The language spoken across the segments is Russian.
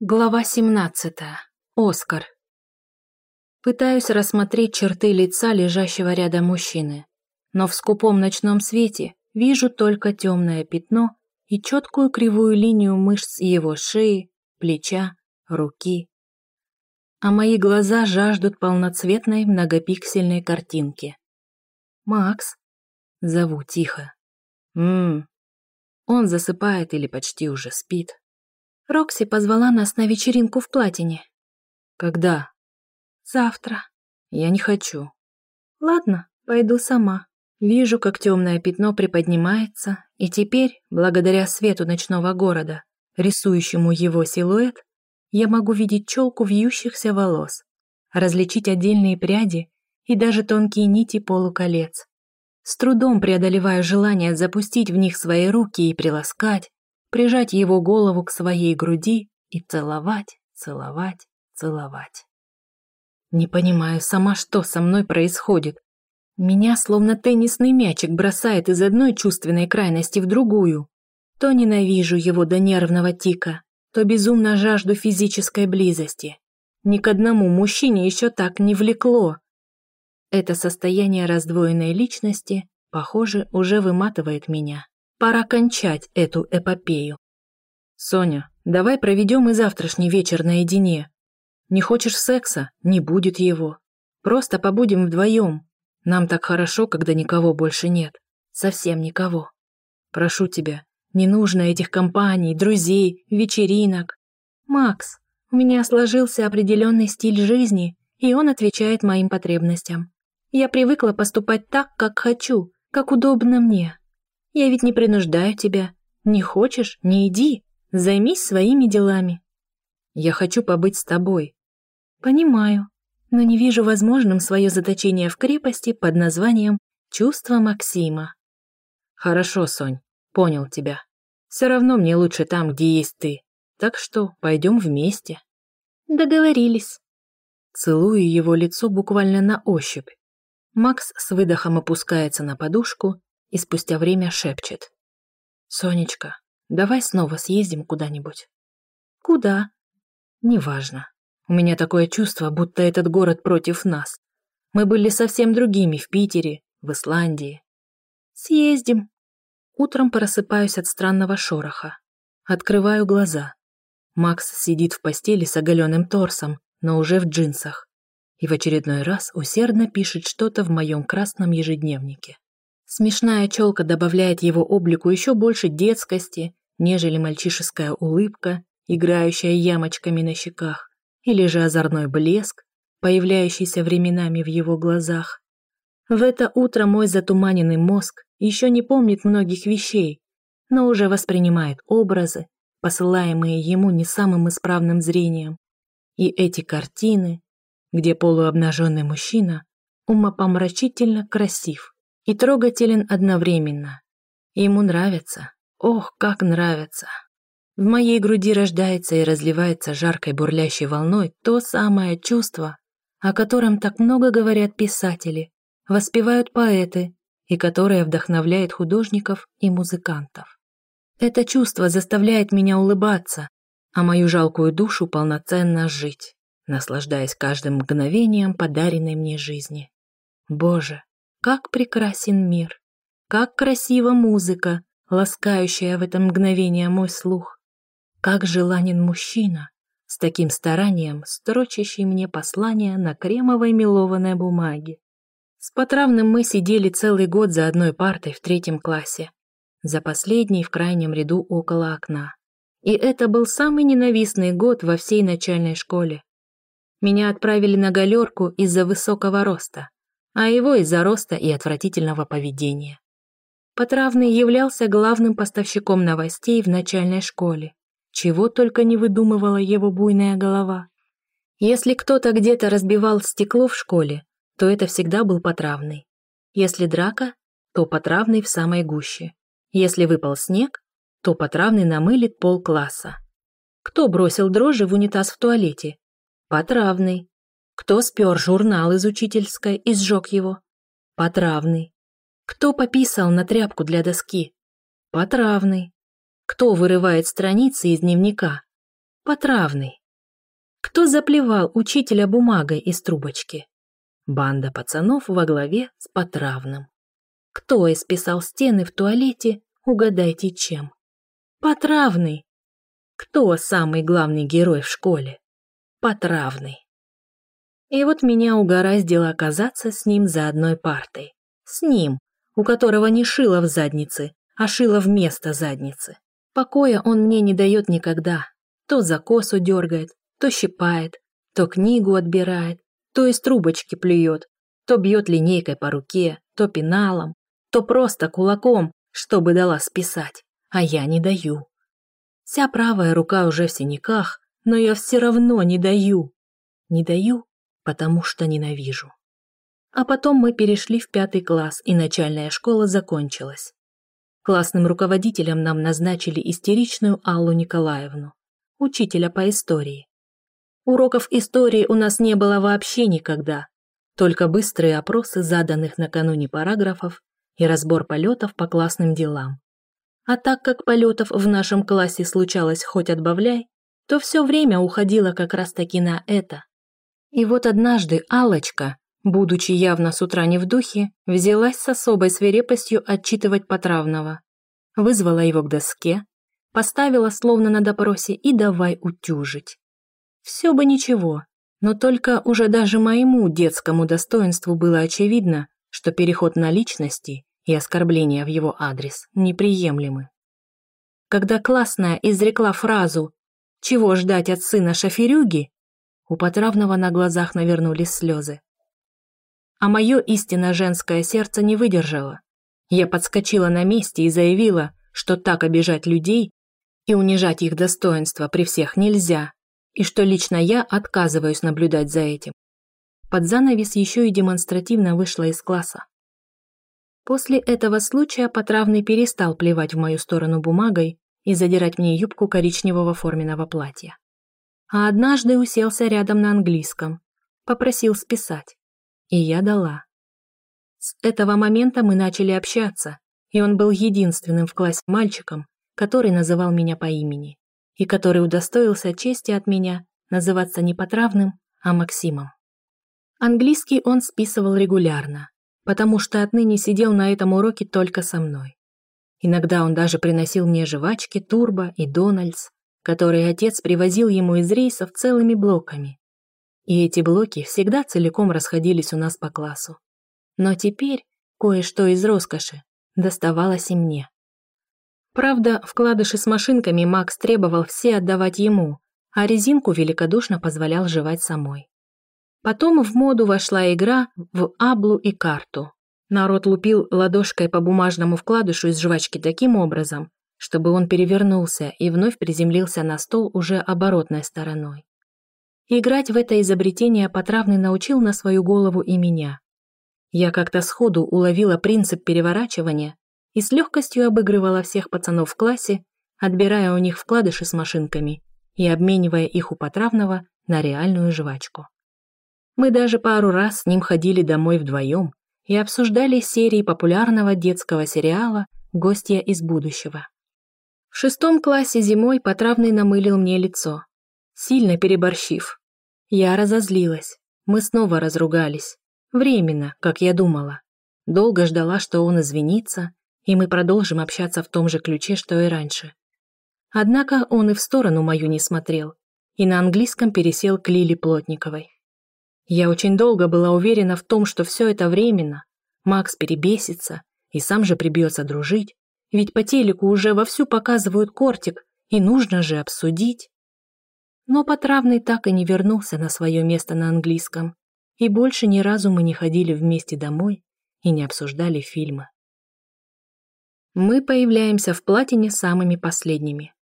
Глава 17. Оскар. Пытаюсь рассмотреть черты лица лежащего рядом мужчины, но в скупом ночном свете вижу только темное пятно и четкую кривую линию мышц его шеи, плеча, руки. А мои глаза жаждут полноцветной многопиксельной картинки. «Макс?» Зову тихо. «Ммм». Он засыпает или почти уже спит. Рокси позвала нас на вечеринку в Платине. Когда? Завтра. Я не хочу. Ладно, пойду сама. Вижу, как темное пятно приподнимается, и теперь, благодаря свету ночного города, рисующему его силуэт, я могу видеть челку вьющихся волос, различить отдельные пряди и даже тонкие нити полуколец. С трудом преодолеваю желание запустить в них свои руки и приласкать, прижать его голову к своей груди и целовать, целовать, целовать. Не понимаю сама, что со мной происходит. Меня словно теннисный мячик бросает из одной чувственной крайности в другую. То ненавижу его до нервного тика, то безумно жажду физической близости. Ни к одному мужчине еще так не влекло. Это состояние раздвоенной личности, похоже, уже выматывает меня. Пора кончать эту эпопею. Соня, давай проведем и завтрашний вечер наедине. Не хочешь секса? Не будет его. Просто побудем вдвоем. Нам так хорошо, когда никого больше нет. Совсем никого. Прошу тебя, не нужно этих компаний, друзей, вечеринок. Макс, у меня сложился определенный стиль жизни, и он отвечает моим потребностям. Я привыкла поступать так, как хочу, как удобно мне. Я ведь не принуждаю тебя. Не хочешь – не иди. Займись своими делами. Я хочу побыть с тобой. Понимаю, но не вижу возможным свое заточение в крепости под названием «Чувство Максима». Хорошо, Сонь, понял тебя. Все равно мне лучше там, где есть ты. Так что пойдем вместе. Договорились. Целую его лицо буквально на ощупь. Макс с выдохом опускается на подушку и спустя время шепчет. «Сонечка, давай снова съездим куда-нибудь». «Куда?» «Неважно. У меня такое чувство, будто этот город против нас. Мы были совсем другими в Питере, в Исландии». «Съездим». Утром просыпаюсь от странного шороха. Открываю глаза. Макс сидит в постели с оголенным торсом, но уже в джинсах. И в очередной раз усердно пишет что-то в моем красном ежедневнике. Смешная челка добавляет его облику еще больше детскости, нежели мальчишеская улыбка, играющая ямочками на щеках, или же озорной блеск, появляющийся временами в его глазах. В это утро мой затуманенный мозг еще не помнит многих вещей, но уже воспринимает образы, посылаемые ему не самым исправным зрением. И эти картины, где полуобнаженный мужчина умопомрачительно красив, и трогателен одновременно. Ему нравится. Ох, как нравится. В моей груди рождается и разливается жаркой бурлящей волной то самое чувство, о котором так много говорят писатели, воспевают поэты и которое вдохновляет художников и музыкантов. Это чувство заставляет меня улыбаться, а мою жалкую душу полноценно жить, наслаждаясь каждым мгновением подаренной мне жизни. Боже, как прекрасен мир! Как красива музыка, ласкающая в это мгновение мой слух! Как желанен мужчина, с таким старанием строчащий мне послание на кремовой мелованной бумаге. С Потравным мы сидели целый год за одной партой в третьем классе, за последней в крайнем ряду около окна. И это был самый ненавистный год во всей начальной школе. Меня отправили на галерку из-за высокого роста а его из-за роста и отвратительного поведения. Потравный являлся главным поставщиком новостей в начальной школе, чего только не выдумывала его буйная голова. Если кто-то где-то разбивал стекло в школе, то это всегда был Потравный. Если драка, то Потравный в самой гуще. Если выпал снег, то Потравный намылит пол класса. Кто бросил дрожжи в унитаз в туалете? Потравный. Кто спер журнал из учительской и сжег его? Потравный. Кто пописал на тряпку для доски? Потравный. Кто вырывает страницы из дневника? Потравный. Кто заплевал учителя бумагой из трубочки? Банда пацанов во главе с Потравным. Кто исписал стены в туалете, угадайте чем? Потравный. Кто самый главный герой в школе? Потравный. И вот меня угораздило оказаться с ним за одной партой. С ним, у которого не шило в заднице, а шило вместо задницы. Покоя он мне не дает никогда. То за косу дергает, то щипает, то книгу отбирает, то из трубочки плюет, то бьет линейкой по руке, то пеналом, то просто кулаком, чтобы дала списать, а я не даю. Вся правая рука уже в синяках, но я все равно не даю. Не даю, потому что ненавижу. А потом мы перешли в пятый класс, и начальная школа закончилась. Классным руководителем нам назначили истеричную Аллу Николаевну, учителя по истории. Уроков истории у нас не было вообще никогда, только быстрые опросы заданных накануне параграфов и разбор полетов по классным делам. А так как полетов в нашем классе случалось хоть отбавляй, то все время уходило как раз-таки на это. И вот однажды Алочка, будучи явно с утра не в духе, взялась с особой свирепостью отчитывать Потравного. Вызвала его к доске, поставила словно на допросе и давай утюжить. Все бы ничего, но только уже даже моему детскому достоинству было очевидно, что переход на личности и оскорбления в его адрес неприемлемы. Когда классная изрекла фразу «Чего ждать от сына шоферюги?», у Потравного на глазах навернулись слезы. А мое истинно женское сердце не выдержало. Я подскочила на месте и заявила, что так обижать людей и унижать их достоинство при всех нельзя, и что лично я отказываюсь наблюдать за этим. Под занавес еще и демонстративно вышла из класса. После этого случая Потравный перестал плевать в мою сторону бумагой и задирать мне юбку коричневого форменного платья. А однажды уселся рядом на английском, попросил списать, и я дала. С этого момента мы начали общаться, и он был единственным в классе мальчиком, который называл меня по имени и который удостоился чести от меня называться не Потравным, а Максимом. Английский он списывал регулярно, потому что отныне сидел на этом уроке только со мной. Иногда он даже приносил мне жвачки, турбо и Дональдс, которые отец привозил ему из рейсов целыми блоками. И эти блоки всегда целиком расходились у нас по классу. Но теперь кое-что из роскоши доставалось и мне. Правда, вкладыши с машинками Макс требовал все отдавать ему, а резинку великодушно позволял жевать самой. Потом в моду вошла игра в аблу и карту. Народ лупил ладошкой по бумажному вкладышу из жвачки таким образом, чтобы он перевернулся и вновь приземлился на стол уже оборотной стороной. Играть в это изобретение Потравный научил на свою голову и меня. Я как-то сходу уловила принцип переворачивания и с легкостью обыгрывала всех пацанов в классе, отбирая у них вкладыши с машинками и обменивая их у Потравного на реальную жвачку. Мы даже пару раз с ним ходили домой вдвоем и обсуждали серии популярного детского сериала «Гостья из будущего». В шестом классе зимой Потравный намылил мне лицо, сильно переборщив. Я разозлилась, мы снова разругались. Временно, как я думала. Долго ждала, что он извинится, и мы продолжим общаться в том же ключе, что и раньше. Однако он и в сторону мою не смотрел, и на английском пересел к Лиле Плотниковой. Я очень долго была уверена в том, что все это временно. Макс перебесится и сам же прибьется дружить, ведь по телеку уже вовсю показывают кортик, и нужно же обсудить. Но Потравный так и не вернулся на свое место на английском, и больше ни разу мы не ходили вместе домой и не обсуждали фильмы. Мы появляемся в платине самыми последними.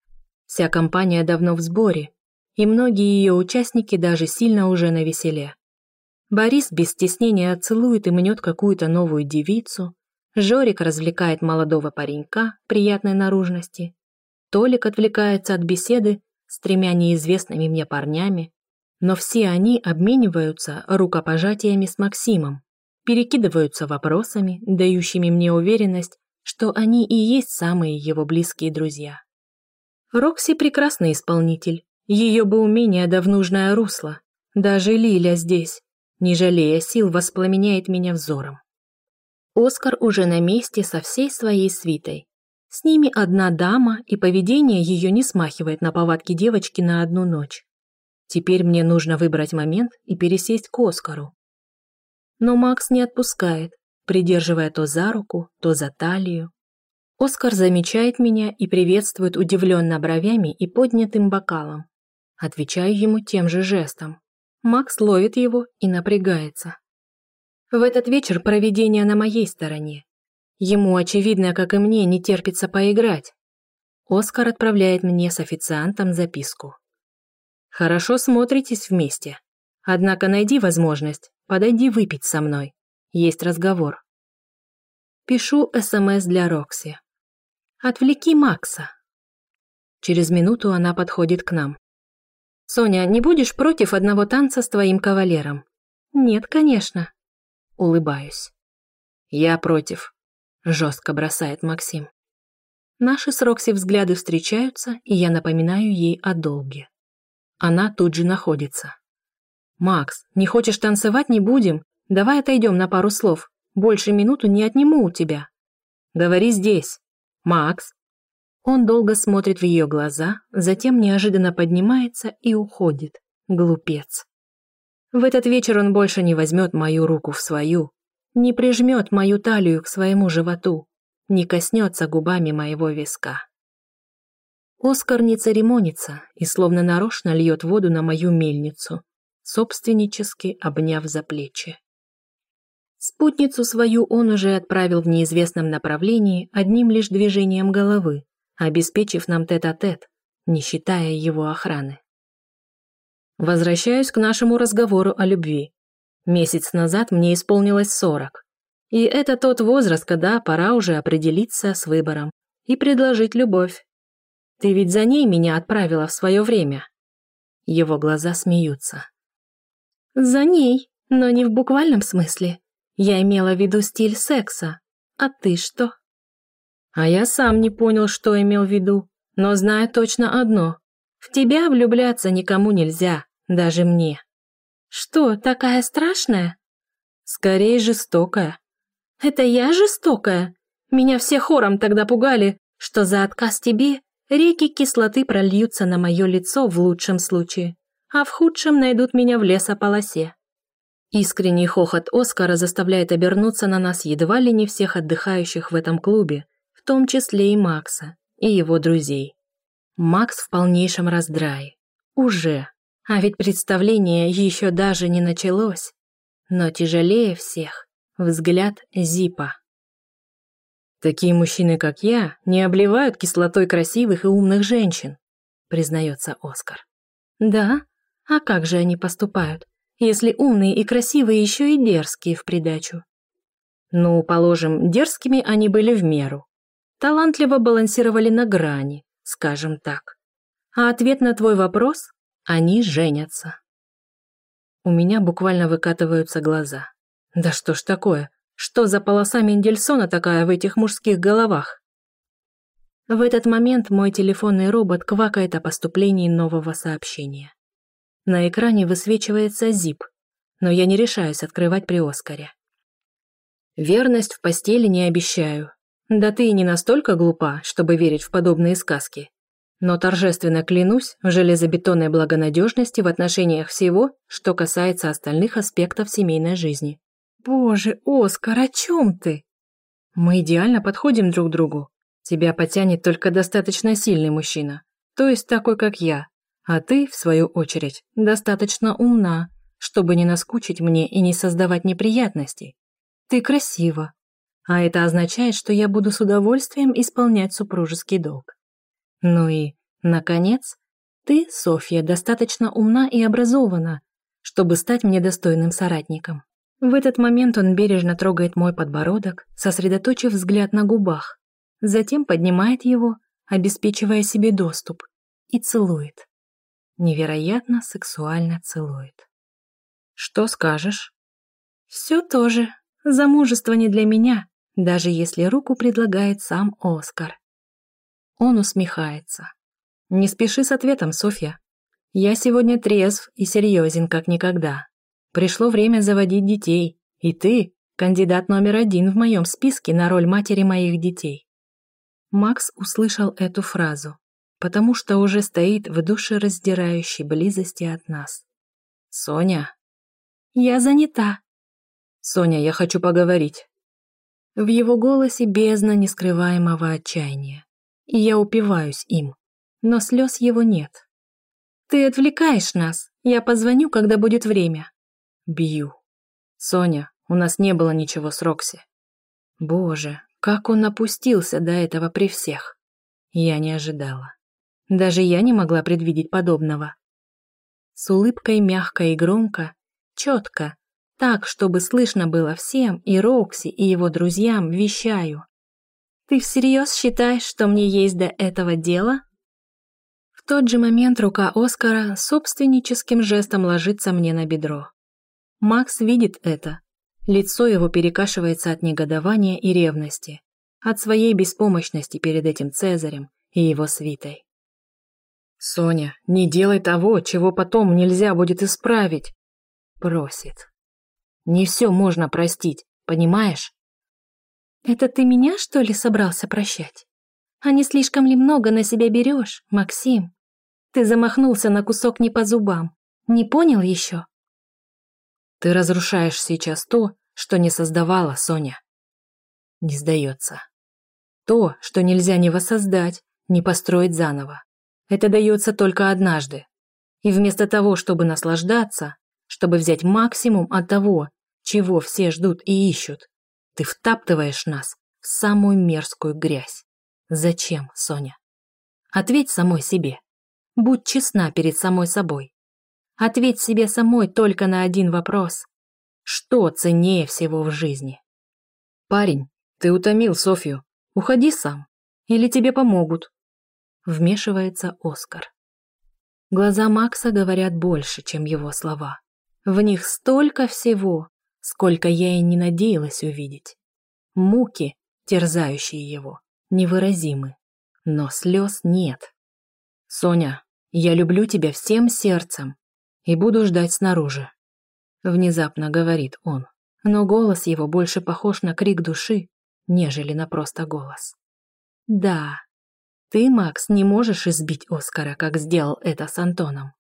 Вся компания давно в сборе, и многие ее участники даже сильно уже на веселе. Борис без стеснения целует и мнет какую-то новую девицу, Жорик развлекает молодого паренька приятной наружности, Толик отвлекается от беседы с тремя неизвестными мне парнями, но все они обмениваются рукопожатиями с Максимом, перекидываются вопросами, дающими мне уверенность, что они и есть самые его близкие друзья. Рокси прекрасный исполнитель, Ее бы умение да в нужное русло. Даже Лиля здесь, не жалея сил, воспламеняет меня взором. Оскар уже на месте со всей своей свитой. С ними одна дама, и поведение ее не смахивает на повадки девочки на одну ночь. Теперь мне нужно выбрать момент и пересесть к Оскару. Но Макс не отпускает, придерживая то за руку, то за талию. Оскар замечает меня и приветствует удивленно бровями и поднятым бокалом. Отвечаю ему тем же жестом. Макс ловит его и напрягается. В этот вечер проведение на моей стороне. Ему, очевидно, как и мне, не терпится поиграть. Оскар отправляет мне с официантом записку. «Хорошо смотритесь вместе. Однако найди возможность, подойди выпить со мной. Есть разговор». Пишу СМС для Рокси. «Отвлеки Макса». Через минуту она подходит к нам. «Соня, не будешь против одного танца с твоим кавалером?» «Нет, конечно». Улыбаюсь. «Я против», — жестко бросает Максим. Наши с Рокси взгляды встречаются, и я напоминаю ей о долге. Она тут же находится. «Макс, не хочешь танцевать, не будем. Давай отойдем на пару слов. Больше минуту не отниму у тебя. Говори здесь. Макс». Он долго смотрит в ее глаза, затем неожиданно поднимается и уходит. Глупец. В этот вечер он больше не возьмет мою руку в свою, не прижмет мою талию к своему животу, не коснется губами моего виска. Оскар не церемонится и словно нарочно льет воду на мою мельницу, собственнически обняв за плечи. Спутницу свою он уже отправил в неизвестном направлении одним лишь движением головы, обеспечив нам тет-а-тет, -тет, не считая его охраны. Возвращаюсь к нашему разговору о любви. Месяц назад мне исполнилось сорок. И это тот возраст, когда пора уже определиться с выбором и предложить любовь. Ты ведь за ней меня отправила в свое время. Его глаза смеются. За ней, но не в буквальном смысле. Я имела в виду стиль секса. А ты что? А я сам не понял, что имел в виду, но знаю точно одно. В тебя влюбляться никому нельзя, даже мне. Что, такая страшная? Скорее жестокая. Это я жестокая? Меня все хором тогда пугали, что за отказ тебе реки кислоты прольются на мое лицо в лучшем случае, а в худшем найдут меня в лесополосе. Искренний хохот Оскара заставляет обернуться на нас едва ли не всех отдыхающих в этом клубе, в том числе и Макса, и его друзей. Макс в полнейшем раздрае. Уже. А ведь представление еще даже не началось. Но тяжелее всех взгляд Зипа. «Такие мужчины, как я, не обливают кислотой красивых и умных женщин», признается Оскар. «Да? А как же они поступают, если умные и красивые еще и дерзкие в придачу?» «Ну, положим, дерзкими они были в меру. Талантливо балансировали на грани, скажем так. А ответ на твой вопрос они женятся. У меня буквально выкатываются глаза. Да что ж такое? Что за полоса Мендельсона такая в этих мужских головах? В этот момент мой телефонный робот квакает о поступлении нового сообщения. На экране высвечивается ZIP, но я не решаюсь открывать при Оскаре. Верность в постели не обещаю. Да ты и не настолько глупа, чтобы верить в подобные сказки но торжественно клянусь в железобетонной благонадежности в отношениях всего, что касается остальных аспектов семейной жизни. Боже, Оскар, о чем ты? Мы идеально подходим друг другу. Тебя потянет только достаточно сильный мужчина, то есть такой, как я. А ты, в свою очередь, достаточно умна, чтобы не наскучить мне и не создавать неприятностей. Ты красива. А это означает, что я буду с удовольствием исполнять супружеский долг. Ну и, наконец, ты, Софья, достаточно умна и образована, чтобы стать мне достойным соратником. В этот момент он бережно трогает мой подбородок, сосредоточив взгляд на губах, затем поднимает его, обеспечивая себе доступ, и целует. Невероятно сексуально целует. «Что скажешь?» «Все тоже. Замужество не для меня, даже если руку предлагает сам Оскар. Он усмехается. «Не спеши с ответом, Софья. Я сегодня трезв и серьезен, как никогда. Пришло время заводить детей, и ты – кандидат номер один в моем списке на роль матери моих детей». Макс услышал эту фразу, потому что уже стоит в душераздирающей близости от нас. «Соня?» «Я занята». «Соня, я хочу поговорить». В его голосе бездна нескрываемого отчаяния, и я упиваюсь им, но слез его нет. «Ты отвлекаешь нас, я позвоню, когда будет время». Бью. «Соня, у нас не было ничего с Рокси». Боже, как он опустился до этого при всех. Я не ожидала. Даже я не могла предвидеть подобного. С улыбкой мягко и громко, четко, так, чтобы слышно было всем, и Рокси, и его друзьям, вещаю. «Ты всерьез считаешь, что мне есть до этого дела?» В тот же момент рука Оскара собственническим жестом ложится мне на бедро. Макс видит это. Лицо его перекашивается от негодования и ревности, от своей беспомощности перед этим Цезарем и его свитой. «Соня, не делай того, чего потом нельзя будет исправить!» Просит. «Не все можно простить, понимаешь?» «Это ты меня, что ли, собрался прощать? А не слишком ли много на себя берешь, Максим? Ты замахнулся на кусок не по зубам. Не понял еще?» «Ты разрушаешь сейчас то, что не создавала, Соня». Не сдается. То, что нельзя не воссоздать, не построить заново. Это дается только однажды. И вместо того, чтобы наслаждаться, чтобы взять максимум от того, чего все ждут и ищут, ты втаптываешь нас в самую мерзкую грязь. Зачем, Соня? Ответь самой себе. Будь честна перед самой собой. Ответь себе самой только на один вопрос. Что ценнее всего в жизни? Парень, ты утомил Софью. Уходи сам. Или тебе помогут. Вмешивается Оскар. Глаза Макса говорят больше, чем его слова. В них столько всего, сколько я и не надеялась увидеть. Муки, терзающие его, невыразимы, но слез нет. «Соня, я люблю тебя всем сердцем и буду ждать снаружи», внезапно говорит он, но голос его больше похож на крик души, нежели на просто голос. «Да, ты, Макс, не можешь избить Оскара, как сделал это с Антоном.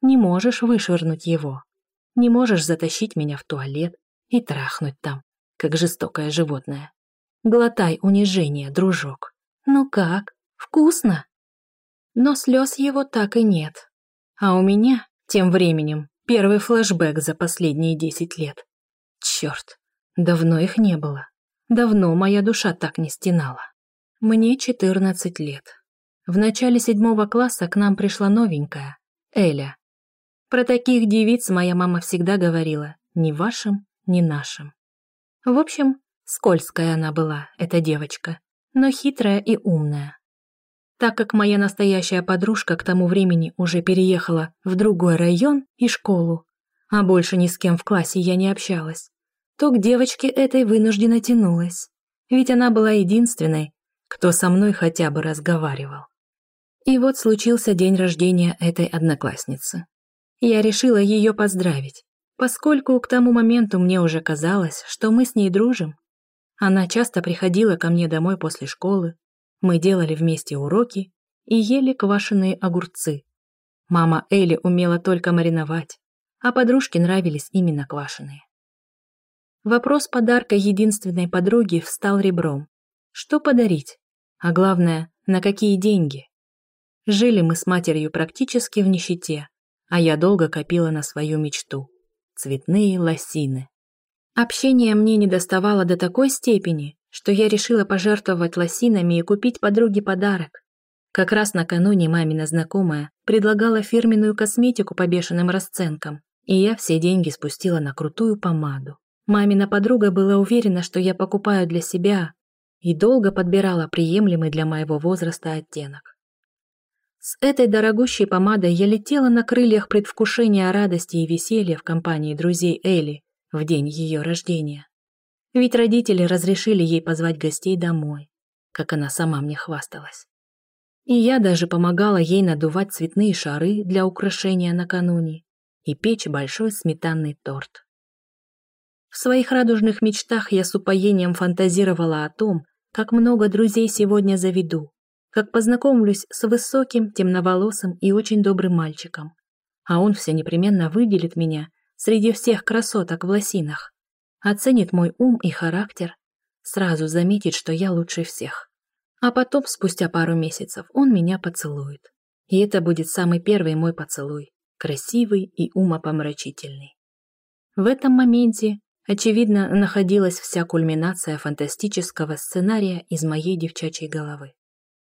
Не можешь вышвырнуть его. Не можешь затащить меня в туалет и трахнуть там, как жестокое животное. Глотай унижение, дружок. Ну как, вкусно? Но слез его так и нет. А у меня, тем временем, первый флешбэк за последние десять лет. Черт, давно их не было. Давно моя душа так не стенала. Мне 14 лет. В начале седьмого класса к нам пришла новенькая, Эля. Про таких девиц моя мама всегда говорила, ни вашим, ни нашим. В общем, скользкая она была, эта девочка, но хитрая и умная. Так как моя настоящая подружка к тому времени уже переехала в другой район и школу, а больше ни с кем в классе я не общалась, то к девочке этой вынуждена тянулась, ведь она была единственной, кто со мной хотя бы разговаривал. И вот случился день рождения этой одноклассницы. Я решила ее поздравить, поскольку к тому моменту мне уже казалось, что мы с ней дружим. Она часто приходила ко мне домой после школы, мы делали вместе уроки и ели квашеные огурцы. Мама Элли умела только мариновать, а подружке нравились именно квашеные. Вопрос подарка единственной подруге встал ребром. Что подарить? А главное, на какие деньги? Жили мы с матерью практически в нищете, а я долго копила на свою мечту – цветные лосины. Общение мне не доставало до такой степени, что я решила пожертвовать лосинами и купить подруге подарок. Как раз накануне мамина знакомая предлагала фирменную косметику по бешеным расценкам, и я все деньги спустила на крутую помаду. Мамина подруга была уверена, что я покупаю для себя, и долго подбирала приемлемый для моего возраста оттенок. С этой дорогущей помадой я летела на крыльях предвкушения радости и веселья в компании друзей Элли в день ее рождения. Ведь родители разрешили ей позвать гостей домой, как она сама мне хвасталась. И я даже помогала ей надувать цветные шары для украшения накануне и печь большой сметанный торт. В своих радужных мечтах я с упоением фантазировала о том, как много друзей сегодня заведу, как познакомлюсь с высоким, темноволосым и очень добрым мальчиком, а он все непременно выделит меня среди всех красоток в лосинах, оценит мой ум и характер, сразу заметит, что я лучше всех. А потом, спустя пару месяцев, он меня поцелует. И это будет самый первый мой поцелуй, красивый и умопомрачительный. В этом моменте, очевидно, находилась вся кульминация фантастического сценария из моей девчачьей головы.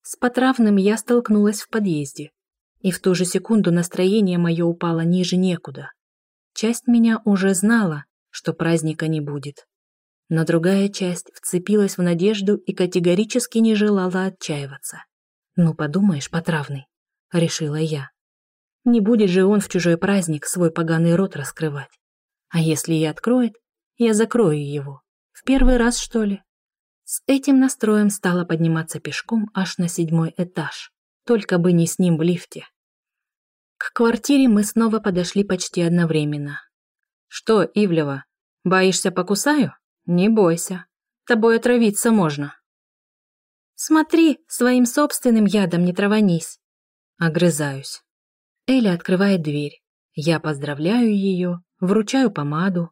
С Потравным я столкнулась в подъезде, и в ту же секунду настроение мое упало ниже некуда. Часть меня уже знала, что праздника не будет. Но другая часть вцепилась в надежду и категорически не желала отчаиваться. «Ну, подумаешь, Потравный», — решила я. «Не будет же он в чужой праздник свой поганый рот раскрывать. А если и откроет, я закрою его. В первый раз, что ли?» С этим настроем стала подниматься пешком аж на седьмой этаж, только бы не с ним в лифте. К квартире мы снова подошли почти одновременно. «Что, Ивлева, боишься покусаю?» «Не бойся, тобой отравиться можно». «Смотри, своим собственным ядом не траванись». Огрызаюсь. Эля открывает дверь. Я поздравляю ее, вручаю помаду,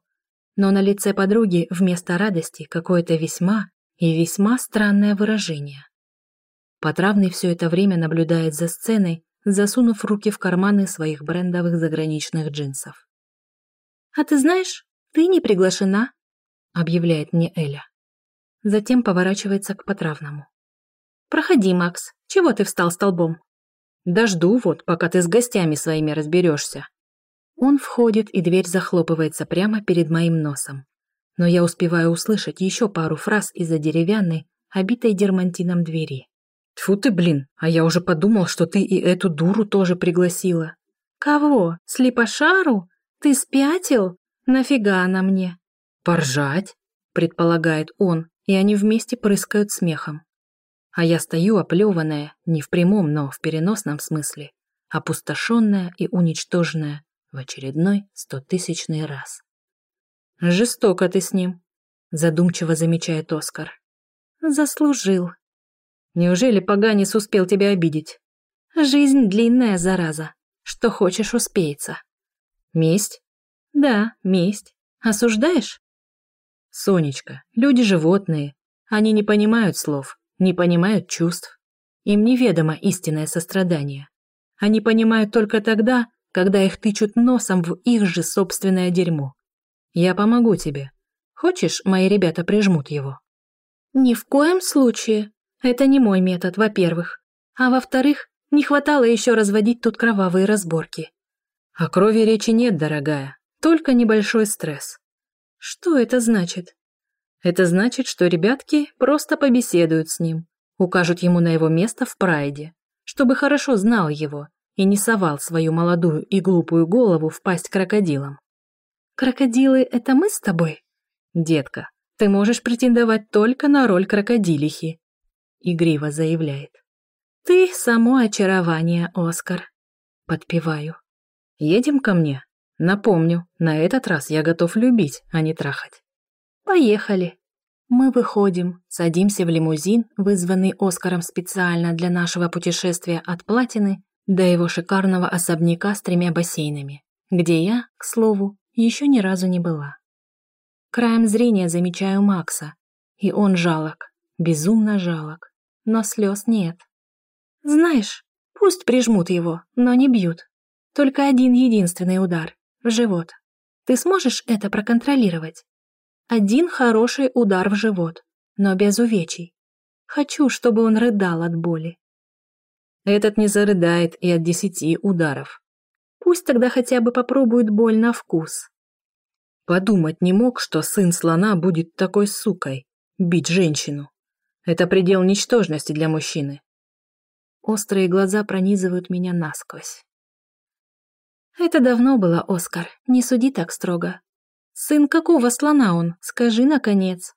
но на лице подруги вместо радости какое-то весьма и весьма странное выражение. Потравный все это время наблюдает за сценой, засунув руки в карманы своих брендовых заграничных джинсов. «А ты знаешь, ты не приглашена», — объявляет мне Эля. Затем поворачивается к Потравному. «Проходи, Макс. Чего ты встал столбом?» «Да жду вот, пока ты с гостями своими разберешься». Он входит, и дверь захлопывается прямо перед моим носом. Но я успеваю услышать еще пару фраз из-за деревянной, обитой дермантином двери. Тьфу ты, блин, а я уже подумал, что ты и эту дуру тоже пригласила. Кого? Слепошару? Ты спятил? Нафига она мне? «Поржать?» — предполагает он, и они вместе прыскают смехом. А я стою оплеванная, не в прямом, но в переносном смысле, опустошенная и уничтоженная в очередной стотысячный раз. «Жестоко ты с ним», — задумчиво замечает Оскар. «Заслужил». «Неужели поганец успел тебя обидеть?» «Жизнь длинная, зараза. Что хочешь, успеется». «Месть?» «Да, месть. Осуждаешь?» Сонечка, люди животные. Они не понимают слов, не понимают чувств. Им неведомо истинное сострадание. Они понимают только тогда, когда их тычут носом в их же собственное дерьмо. Я помогу тебе. Хочешь, мои ребята прижмут его? Ни в коем случае. Это не мой метод, во-первых. А во-вторых, не хватало еще разводить тут кровавые разборки. О крови речи нет, дорогая, только небольшой стресс. Что это значит? Это значит, что ребятки просто побеседуют с ним, укажут ему на его место в прайде, чтобы хорошо знал его и не совал свою молодую и глупую голову в пасть крокодилам. «Крокодилы — это мы с тобой?» «Детка, ты можешь претендовать только на роль крокодилихи», — игриво заявляет. «Ты — само очарование, Оскар», — подпеваю. «Едем ко мне?» Напомню, на этот раз я готов любить, а не трахать. Поехали. Мы выходим, садимся в лимузин, вызванный Оскаром специально для нашего путешествия от Платины до его шикарного особняка с тремя бассейнами, где я, к слову, еще ни разу не была. Краем зрения замечаю Макса, и он жалок, безумно жалок, но слез нет. Знаешь, пусть прижмут его, но не бьют. Только один единственный удар, в живот. Ты сможешь это проконтролировать? Один хороший удар в живот, но без увечий. Хочу, чтобы он рыдал от боли. Этот не зарыдает и от десяти ударов. Пусть тогда хотя бы попробует боль на вкус. Подумать не мог, что сын слона будет такой сукой, бить женщину. Это предел ничтожности для мужчины. Острые глаза пронизывают меня насквозь. Это давно было, Оскар, не суди так строго. Сын какого слона он, скажи наконец.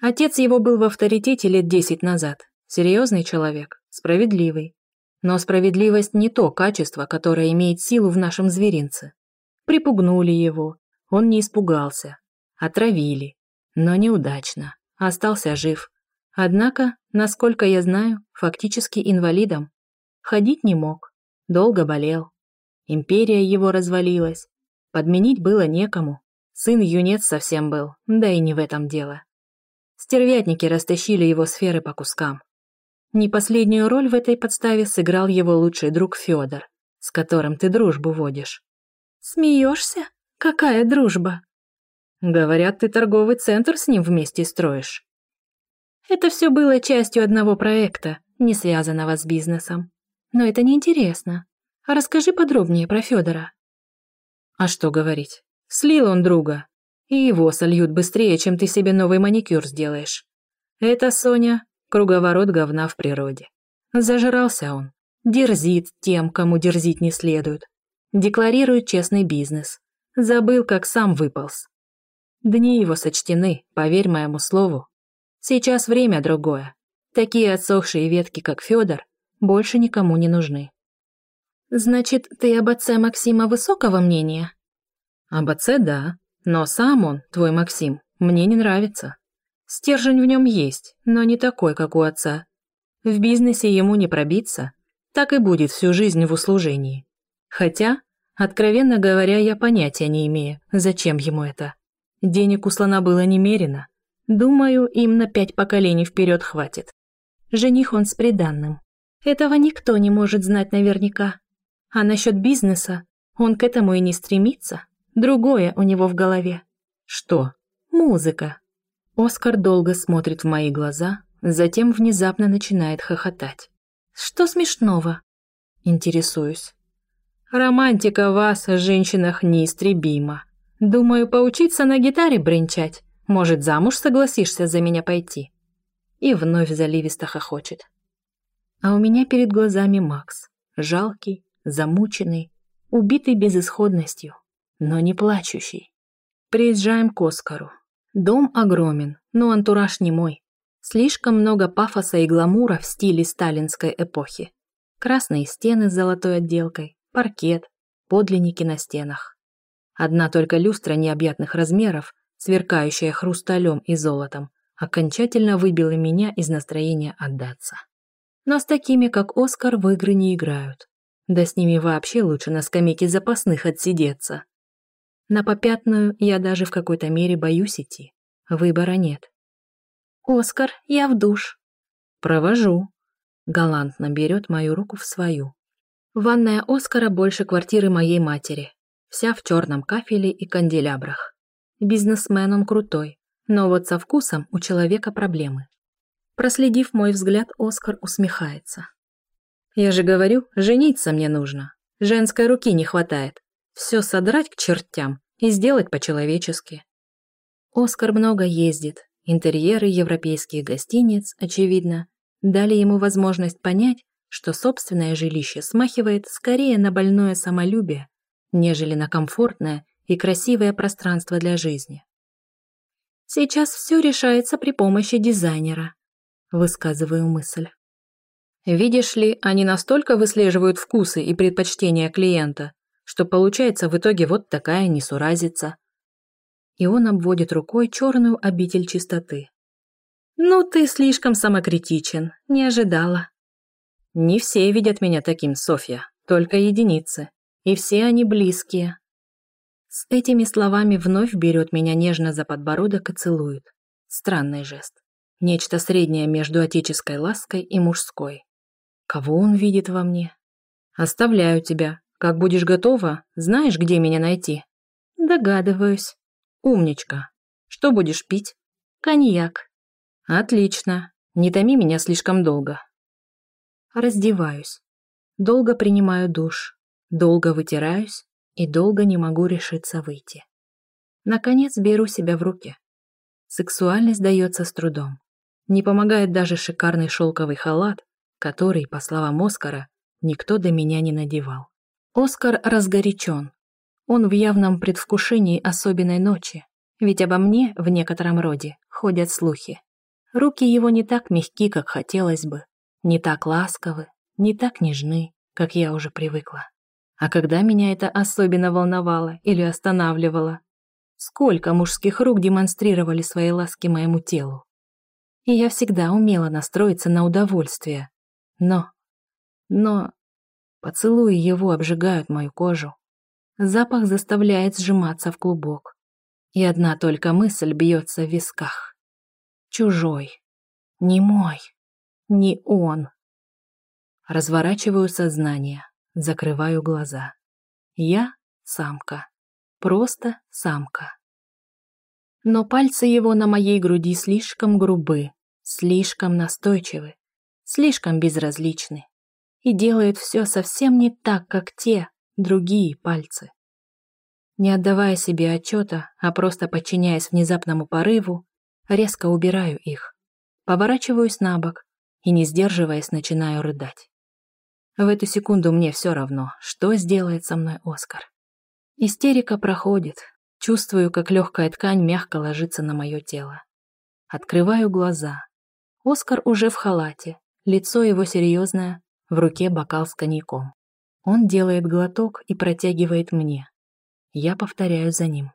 Отец его был в авторитете лет десять назад. Серьезный человек, справедливый. Но справедливость не то качество, которое имеет силу в нашем зверинце. Припугнули его, он не испугался. Отравили, но неудачно. Остался жив. Однако, насколько я знаю, фактически инвалидом. Ходить не мог, долго болел. Империя его развалилась. Подменить было некому. Сын юнец совсем был, да и не в этом дело. Стервятники растащили его сферы по кускам. Не последнюю роль в этой подставе сыграл его лучший друг Федор, с которым ты дружбу водишь. Смеешься? Какая дружба? Говорят, ты торговый центр с ним вместе строишь. Это все было частью одного проекта, не связанного с бизнесом. Но это неинтересно. А расскажи подробнее про Федора. А что говорить? Слил он друга. И его сольют быстрее, чем ты себе новый маникюр сделаешь. Это, Соня, круговорот говна в природе. Зажрался он. Дерзит тем, кому дерзить не следует. Декларирует честный бизнес. Забыл, как сам выполз. Дни его сочтены, поверь моему слову. Сейчас время другое. Такие отсохшие ветки, как Федор, больше никому не нужны. Значит, ты об отце Максима высокого мнения? Об отце – да, но сам он, твой Максим, мне не нравится. Стержень в нем есть, но не такой, как у отца. В бизнесе ему не пробиться, так и будет всю жизнь в услужении. Хотя, откровенно говоря, я понятия не имею, зачем ему это. Денег у слона было немерено. Думаю, им на пять поколений вперед хватит. Жених он с приданным. Этого никто не может знать наверняка. А насчет бизнеса, он к этому и не стремится. Другое у него в голове. Что? Музыка. Оскар долго смотрит в мои глаза, затем внезапно начинает хохотать. Что смешного? Интересуюсь. Романтика вас, женщинах, неистребима. Думаю, поучиться на гитаре бренчать. Может, замуж согласишься за меня пойти? И вновь заливисто хохочет. А у меня перед глазами Макс. Жалкий, замученный, убитый безысходностью, но не плачущий. Приезжаем к Оскару. Дом огромен, но антураж не мой. Слишком много пафоса и гламура в стиле сталинской эпохи. Красные стены с золотой отделкой, паркет, подлинники на стенах. Одна только люстра необъятных размеров, сверкающая хрусталем и золотом, окончательно выбила меня из настроения отдаться. Но с такими, как Оскар, в игры не играют. Да с ними вообще лучше на скамейке запасных отсидеться. На попятную я даже в какой-то мере боюсь идти. Выбора нет. «Оскар, я в душ». «Провожу». Галантно берет мою руку в свою. Ванная Оскара больше квартиры моей матери. Вся в черном кафеле и канделябрах. Бизнесмен он крутой, но вот со вкусом у человека проблемы. Проследив мой взгляд, Оскар усмехается. «Я же говорю, жениться мне нужно. Женской руки не хватает. Все содрать к чертям и сделать по-человечески. Оскар много ездит. Интерьеры европейских гостиниц, очевидно, дали ему возможность понять, что собственное жилище смахивает скорее на больное самолюбие, нежели на комфортное и красивое пространство для жизни. Сейчас все решается при помощи дизайнера, высказываю мысль. Видишь ли, они настолько выслеживают вкусы и предпочтения клиента, что получается в итоге вот такая несуразица. И он обводит рукой черную обитель чистоты. «Ну, ты слишком самокритичен, не ожидала». «Не все видят меня таким, Софья, только единицы, и все они близкие». С этими словами вновь берет меня нежно за подбородок и целует. Странный жест. Нечто среднее между отеческой лаской и мужской. Кого он видит во мне? «Оставляю тебя», как будешь готова, знаешь, где меня найти? Догадываюсь. Умничка. Что будешь пить? Коньяк. Отлично. Не томи меня слишком долго. Раздеваюсь. Долго принимаю душ. Долго вытираюсь и долго не могу решиться выйти. Наконец беру себя в руки. Сексуальность дается с трудом. Не помогает даже шикарный шелковый халат, который, по словам Оскара, никто до меня не надевал. Оскар разгорячен. Он в явном предвкушении особенной ночи, ведь обо мне в некотором роде ходят слухи. Руки его не так мягки, как хотелось бы, не так ласковы, не так нежны, как я уже привыкла. А когда меня это особенно волновало или останавливало? Сколько мужских рук демонстрировали свои ласки моему телу? И я всегда умела настроиться на удовольствие. Но... Но... Поцелуи его обжигают мою кожу. Запах заставляет сжиматься в клубок. И одна только мысль бьется в висках. Чужой. Не мой. Не он. Разворачиваю сознание, закрываю глаза. Я самка. Просто самка. Но пальцы его на моей груди слишком грубы, слишком настойчивы, слишком безразличны и делают все совсем не так, как те, другие пальцы. Не отдавая себе отчета, а просто подчиняясь внезапному порыву, резко убираю их, поворачиваюсь на бок и, не сдерживаясь, начинаю рыдать. В эту секунду мне все равно, что сделает со мной Оскар. Истерика проходит. Чувствую, как легкая ткань мягко ложится на мое тело. Открываю глаза. Оскар уже в халате. Лицо его серьезное, в руке бокал с коньяком. Он делает глоток и протягивает мне. Я повторяю за ним.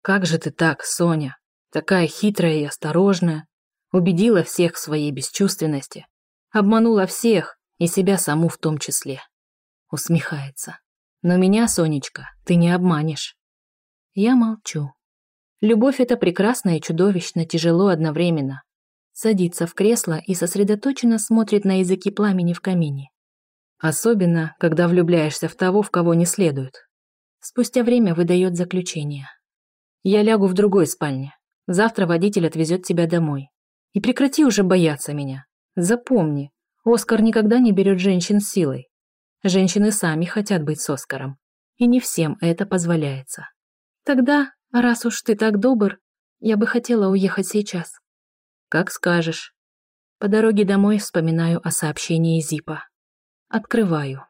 «Как же ты так, Соня? Такая хитрая и осторожная. Убедила всех в своей бесчувственности. Обманула всех, и себя саму в том числе. Усмехается. Но меня, Сонечка, ты не обманешь. Я молчу. Любовь — это прекрасно и чудовищно тяжело одновременно. Садится в кресло и сосредоточенно смотрит на языки пламени в камине. Особенно, когда влюбляешься в того, в кого не следует. Спустя время выдает заключение. Я лягу в другой спальне. Завтра водитель отвезет тебя домой. И прекрати уже бояться меня. Запомни, Оскар никогда не берет женщин силой. Женщины сами хотят быть с Оскаром. И не всем это позволяется. Тогда, раз уж ты так добр, я бы хотела уехать сейчас. Как скажешь. По дороге домой вспоминаю о сообщении Зипа. Открываю.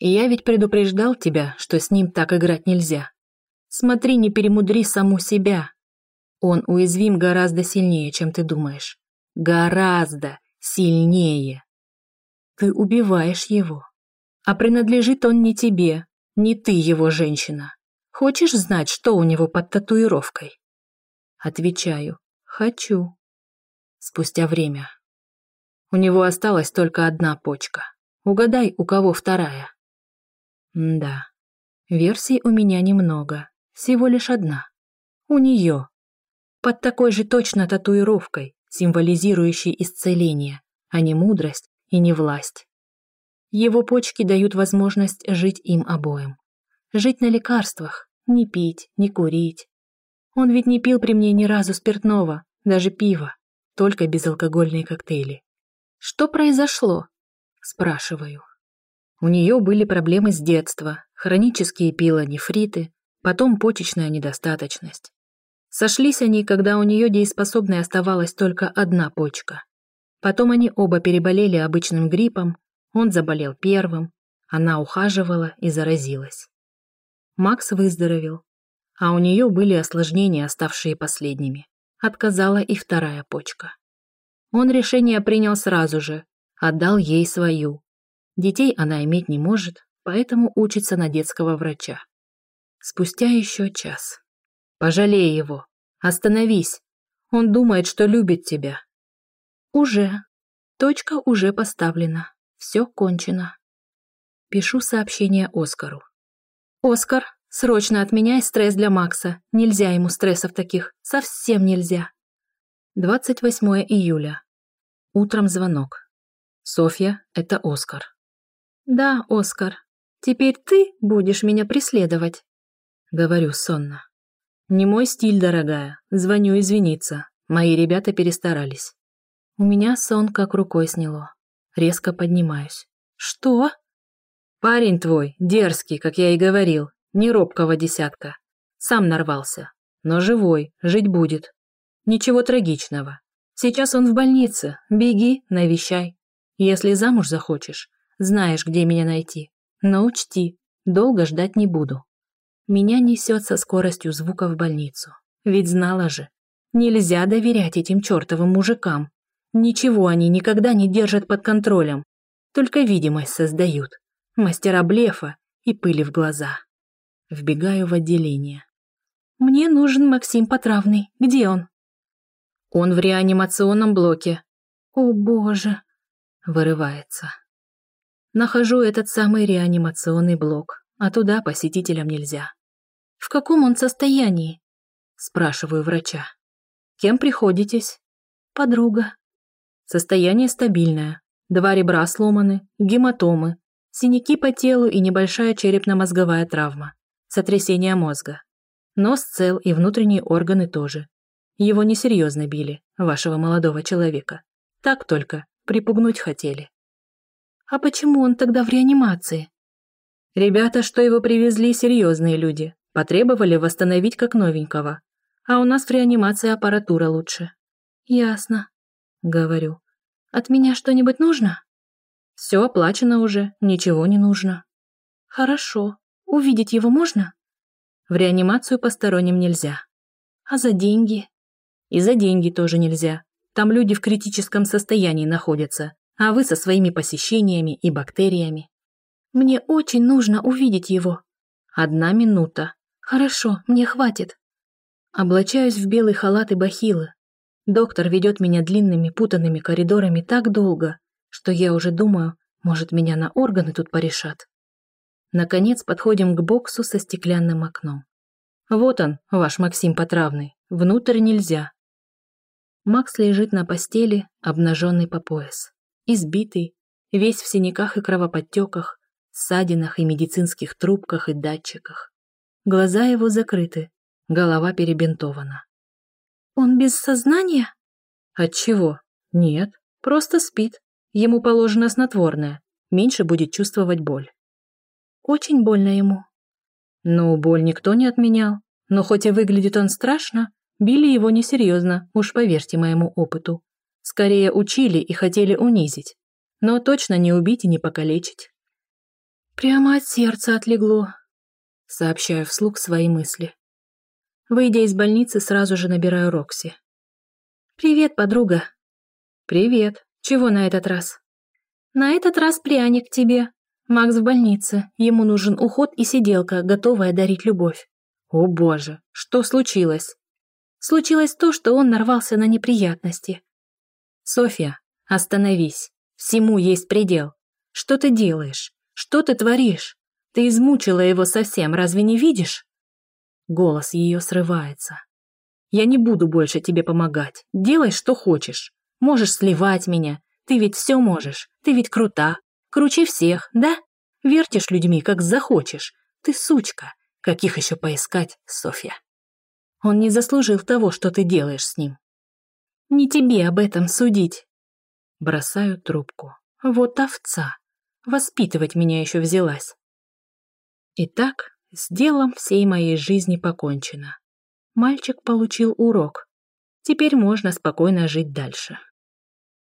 Я ведь предупреждал тебя, что с ним так играть нельзя. Смотри, не перемудри саму себя. Он уязвим гораздо сильнее, чем ты думаешь. Гораздо сильнее. Ты убиваешь его. А принадлежит он не тебе, не ты его женщина. Хочешь знать, что у него под татуировкой? Отвечаю, хочу. Спустя время. У него осталась только одна почка. Угадай, у кого вторая. М да, версий у меня немного, всего лишь одна. У нее. Под такой же точно татуировкой, символизирующей исцеление, а не мудрость и не власть. Его почки дают возможность жить им обоим. Жить на лекарствах, не пить, не курить. Он ведь не пил при мне ни разу спиртного, даже пива, только безалкогольные коктейли. «Что произошло?» – спрашиваю. У нее были проблемы с детства, хронические пилонефриты, потом почечная недостаточность. Сошлись они, когда у нее дееспособной оставалась только одна почка. Потом они оба переболели обычным гриппом, он заболел первым, она ухаживала и заразилась. Макс выздоровел, а у нее были осложнения, оставшие последними. Отказала и вторая почка. Он решение принял сразу же, отдал ей свою. Детей она иметь не может, поэтому учится на детского врача. Спустя еще час. Пожалей его. Остановись. Он думает, что любит тебя. Уже. Точка уже поставлена. Все кончено. Пишу сообщение Оскару. «Оскар, срочно отменяй стресс для Макса. Нельзя ему стрессов таких. Совсем нельзя». 28 июля. Утром звонок. Софья, это Оскар. «Да, Оскар. Теперь ты будешь меня преследовать?» Говорю сонно. «Не мой стиль, дорогая. Звоню извиниться. Мои ребята перестарались». У меня сон как рукой сняло. Резко поднимаюсь. «Что?» «Парень твой, дерзкий, как я и говорил, не робкого десятка. Сам нарвался. Но живой, жить будет. Ничего трагичного. Сейчас он в больнице. Беги, навещай. Если замуж захочешь, знаешь, где меня найти. Но учти, долго ждать не буду». Меня несет со скоростью звука в больницу. Ведь знала же, нельзя доверять этим чертовым мужикам. Ничего они никогда не держат под контролем. Только видимость создают. Мастера блефа и пыли в глаза. Вбегаю в отделение. «Мне нужен Максим Потравный. Где он?» «Он в реанимационном блоке». «О, боже!» Вырывается. Нахожу этот самый реанимационный блок, а туда посетителям нельзя. «В каком он состоянии?» Спрашиваю врача. «Кем приходитесь?» «Подруга». Состояние стабильное. Два ребра сломаны, гематомы, синяки по телу и небольшая черепно-мозговая травма, сотрясение мозга. Нос цел и внутренние органы тоже. Его несерьезно били, вашего молодого человека. Так только, припугнуть хотели. А почему он тогда в реанимации? Ребята, что его привезли, серьезные люди. Потребовали восстановить как новенького. А у нас в реанимации аппаратура лучше. Ясно. Говорю. От меня что-нибудь нужно? Все оплачено уже, ничего не нужно. Хорошо. Увидеть его можно? В реанимацию посторонним нельзя. А за деньги? И за деньги тоже нельзя. Там люди в критическом состоянии находятся, а вы со своими посещениями и бактериями. Мне очень нужно увидеть его. Одна минута. Хорошо, мне хватит. Облачаюсь в белый халат и бахилы, Доктор ведет меня длинными путанными коридорами так долго, что я уже думаю, может, меня на органы тут порешат. Наконец подходим к боксу со стеклянным окном. Вот он, ваш Максим Потравный. Внутрь нельзя. Макс лежит на постели, обнаженный по пояс. Избитый, весь в синяках и кровоподтеках, ссадинах и медицинских трубках и датчиках. Глаза его закрыты, голова перебинтована. «Он без сознания?» «Отчего? Нет, просто спит. Ему положено снотворное. Меньше будет чувствовать боль». «Очень больно ему». «Ну, боль никто не отменял. Но хоть и выглядит он страшно, били его несерьезно, уж поверьте моему опыту. Скорее учили и хотели унизить. Но точно не убить и не покалечить». «Прямо от сердца отлегло», — сообщаю вслух свои мысли. Выйдя из больницы, сразу же набираю Рокси. «Привет, подруга». «Привет. Чего на этот раз?» «На этот раз пряник тебе. Макс в больнице. Ему нужен уход и сиделка, готовая дарить любовь». «О боже, что случилось?» «Случилось то, что он нарвался на неприятности». «Софья, остановись. Всему есть предел. Что ты делаешь? Что ты творишь? Ты измучила его совсем, разве не видишь?» Голос ее срывается. «Я не буду больше тебе помогать. Делай, что хочешь. Можешь сливать меня. Ты ведь все можешь. Ты ведь крута. Круче всех, да? Вертишь людьми, как захочешь. Ты сучка. Каких еще поискать, Софья? Он не заслужил того, что ты делаешь с ним. Не тебе об этом судить. Бросаю трубку. Вот овца. Воспитывать меня еще взялась. Итак, с делом всей моей жизни покончено. Мальчик получил урок. Теперь можно спокойно жить дальше.